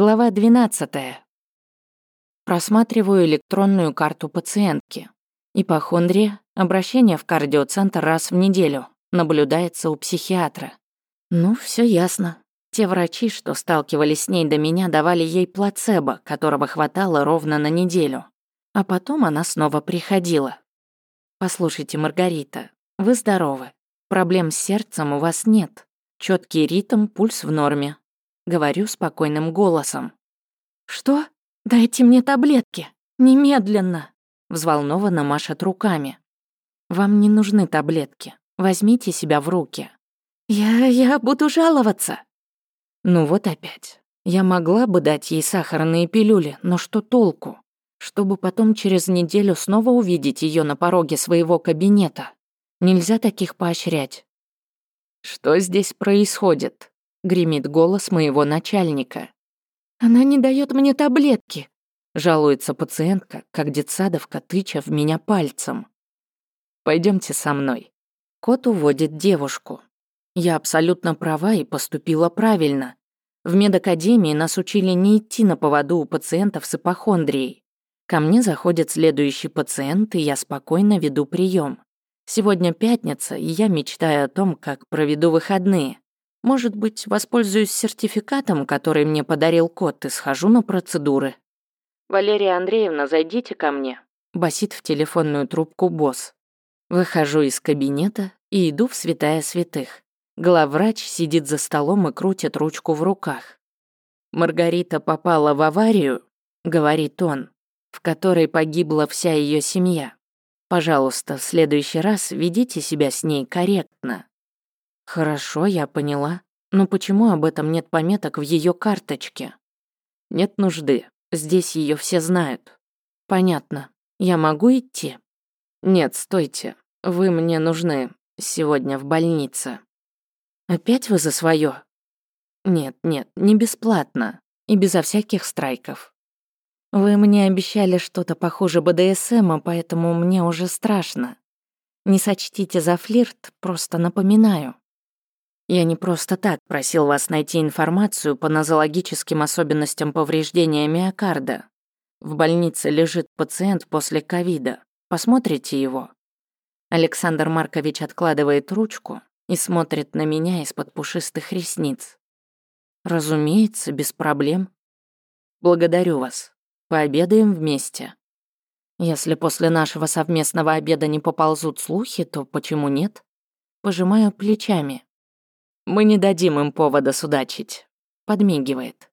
Глава 12. Просматриваю электронную карту пациентки. Ипохондрия, обращение в кардиоцентр раз в неделю, наблюдается у психиатра. Ну, все ясно. Те врачи, что сталкивались с ней до меня, давали ей плацебо, которого хватало ровно на неделю. А потом она снова приходила. Послушайте, Маргарита, вы здоровы. Проблем с сердцем у вас нет. Четкий ритм, пульс в норме. Говорю спокойным голосом. Что? Дайте мне таблетки. Немедленно. Взволнованно машет руками. Вам не нужны таблетки. Возьмите себя в руки. Я... я буду жаловаться. Ну вот опять. Я могла бы дать ей сахарные пилюли, но что толку? Чтобы потом через неделю снова увидеть ее на пороге своего кабинета. Нельзя таких поощрять. Что здесь происходит? Гремит голос моего начальника. Она не дает мне таблетки. Жалуется пациентка, как детсадовка, тыча в меня пальцем. Пойдемте со мной. Кот уводит девушку. Я абсолютно права и поступила правильно. В медакадемии нас учили не идти на поводу у пациентов с ипохондрией. Ко мне заходит следующий пациент, и я спокойно веду прием. Сегодня пятница, и я мечтаю о том, как проведу выходные. Может быть, воспользуюсь сертификатом, который мне подарил кот, и схожу на процедуры. «Валерия Андреевна, зайдите ко мне», — басит в телефонную трубку босс. Выхожу из кабинета и иду в святая святых. Главврач сидит за столом и крутит ручку в руках. «Маргарита попала в аварию», — говорит он, «в которой погибла вся ее семья. Пожалуйста, в следующий раз ведите себя с ней корректно. Хорошо, я поняла. Но почему об этом нет пометок в ее карточке? Нет нужды. Здесь ее все знают. Понятно. Я могу идти? Нет, стойте. Вы мне нужны сегодня в больнице. Опять вы за свое? Нет, нет, не бесплатно. И безо всяких страйков. Вы мне обещали что-то похуже БДСМа, поэтому мне уже страшно. Не сочтите за флирт, просто напоминаю. Я не просто так просил вас найти информацию по нозологическим особенностям повреждения миокарда. В больнице лежит пациент после ковида. Посмотрите его. Александр Маркович откладывает ручку и смотрит на меня из-под пушистых ресниц. Разумеется, без проблем. Благодарю вас. Пообедаем вместе. Если после нашего совместного обеда не поползут слухи, то почему нет? Пожимаю плечами. Мы не дадим им повода судачить. Подмигивает.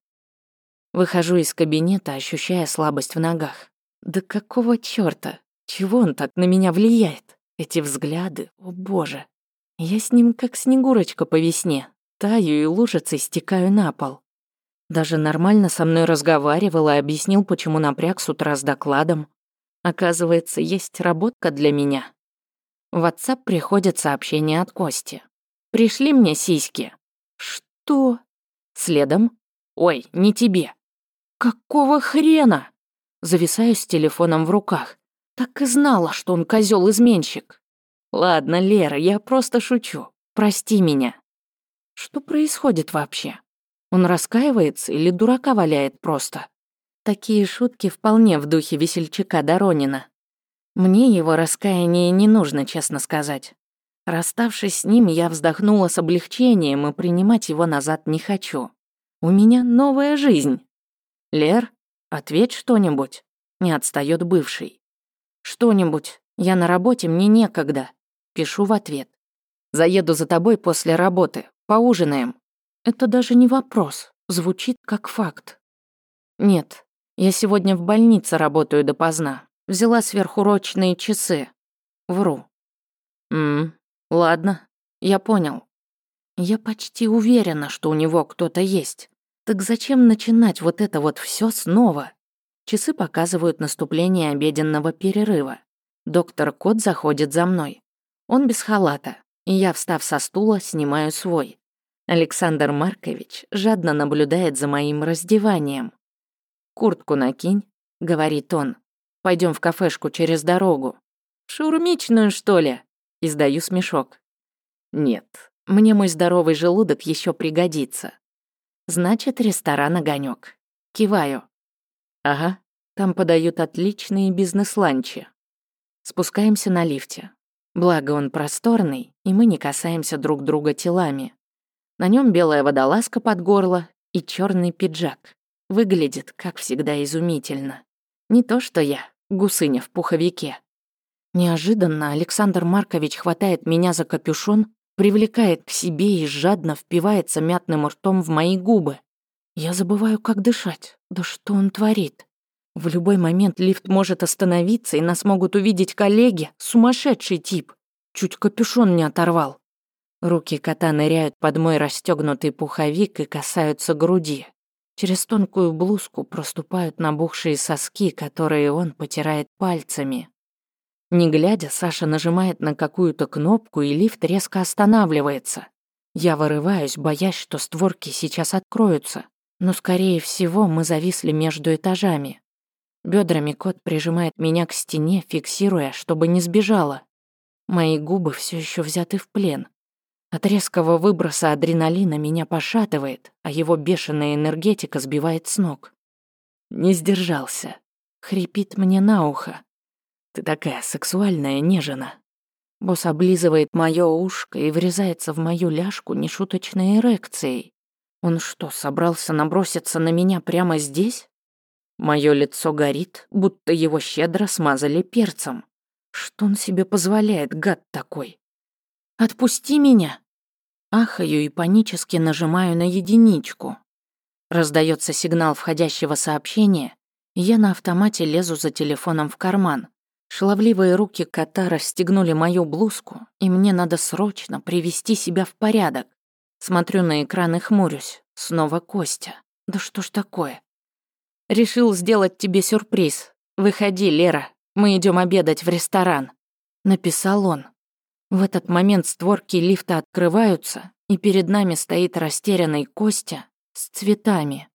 Выхожу из кабинета, ощущая слабость в ногах. Да какого чёрта? Чего он так на меня влияет? Эти взгляды, о боже. Я с ним как снегурочка по весне. Таю и лужицей стекаю на пол. Даже нормально со мной разговаривал и объяснил, почему напряг с утра с докладом. Оказывается, есть работка для меня. В WhatsApp приходит сообщение от Кости. «Пришли мне сиськи». «Что?» Следом. «Ой, не тебе». «Какого хрена?» Зависаю с телефоном в руках. Так и знала, что он козел изменщик Ладно, Лера, я просто шучу. Прости меня. Что происходит вообще? Он раскаивается или дурака валяет просто? Такие шутки вполне в духе весельчака Доронина. Мне его раскаяние не нужно, честно сказать. Расставшись с ним, я вздохнула с облегчением и принимать его назад не хочу. У меня новая жизнь. Лер, ответь что-нибудь. Не отстает бывший. Что-нибудь. Я на работе, мне некогда. Пишу в ответ. Заеду за тобой после работы. Поужинаем. Это даже не вопрос, звучит как факт. Нет, я сегодня в больнице работаю допоздна. Взяла сверхурочные часы. Вру. Мм, ладно, я понял. Я почти уверена, что у него кто-то есть. Так зачем начинать вот это вот все снова? Часы показывают наступление обеденного перерыва. Доктор Кот заходит за мной. Он без халата, и я, встав со стула, снимаю свой. Александр Маркович жадно наблюдает за моим раздеванием. «Куртку накинь», — говорит он. Пойдем в кафешку через дорогу». «Шаурмичную, что ли?» — издаю смешок. «Нет, мне мой здоровый желудок еще пригодится». «Значит, ресторан «Огонёк». Киваю. Ага, там подают отличные бизнес-ланчи. Спускаемся на лифте. Благо он просторный, и мы не касаемся друг друга телами. На нем белая водолазка под горло и черный пиджак. Выглядит, как всегда, изумительно. Не то что я, гусыня в пуховике. Неожиданно Александр Маркович хватает меня за капюшон, привлекает к себе и жадно впивается мятным ртом в мои губы. Я забываю, как дышать. Да что он творит? В любой момент лифт может остановиться, и нас могут увидеть коллеги. Сумасшедший тип. Чуть капюшон не оторвал. Руки кота ныряют под мой расстегнутый пуховик и касаются груди. Через тонкую блузку проступают набухшие соски, которые он потирает пальцами. Не глядя, Саша нажимает на какую-то кнопку, и лифт резко останавливается. Я вырываюсь, боясь, что створки сейчас откроются. Но, скорее всего, мы зависли между этажами. Бедрами кот прижимает меня к стене, фиксируя, чтобы не сбежала. Мои губы все еще взяты в плен. От резкого выброса адреналина меня пошатывает, а его бешеная энергетика сбивает с ног. Не сдержался. Хрипит мне на ухо. Ты такая сексуальная нежена. Босс облизывает моё ушко и врезается в мою ляжку нешуточной эрекцией. Он что, собрался наброситься на меня прямо здесь? Мое лицо горит, будто его щедро смазали перцем. Что он себе позволяет, гад такой? «Отпусти меня!» Ахаю и панически нажимаю на единичку. Раздается сигнал входящего сообщения, и я на автомате лезу за телефоном в карман. Шаловливые руки кота расстегнули мою блузку, и мне надо срочно привести себя в порядок. Смотрю на экран и хмурюсь. Снова Костя. Да что ж такое? Решил сделать тебе сюрприз. Выходи, Лера, мы идем обедать в ресторан. Написал он. В этот момент створки лифта открываются, и перед нами стоит растерянный Костя с цветами.